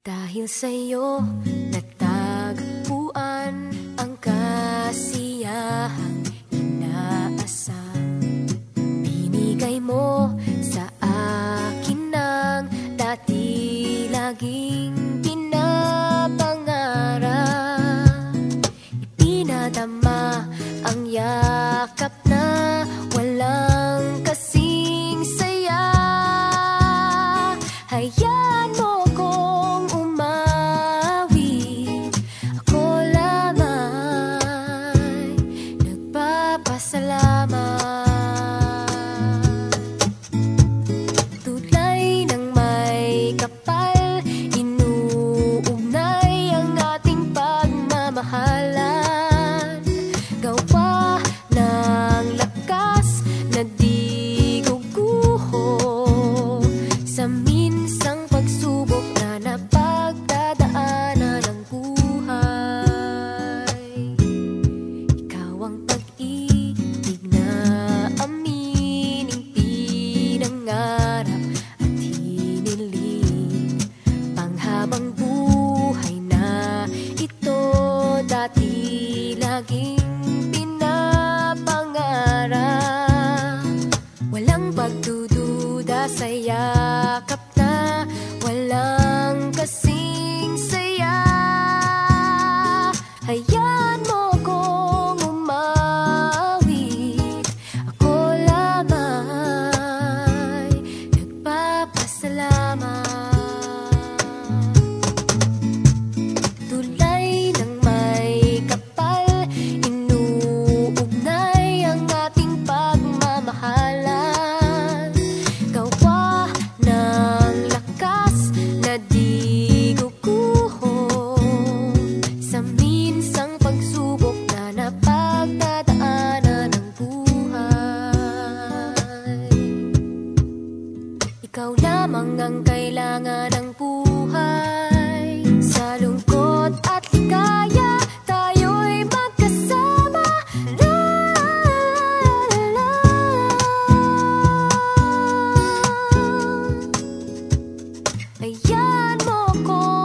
Dahil sa'yo, up laging pinapangarap. Walang pagdududa sa yakap isang pagsubok na napagdadaanan ng buhay. Ikaw lamang ang ng buhay. Sa lungkot at ligaya tayo'y magkasama. La la la. Mo ko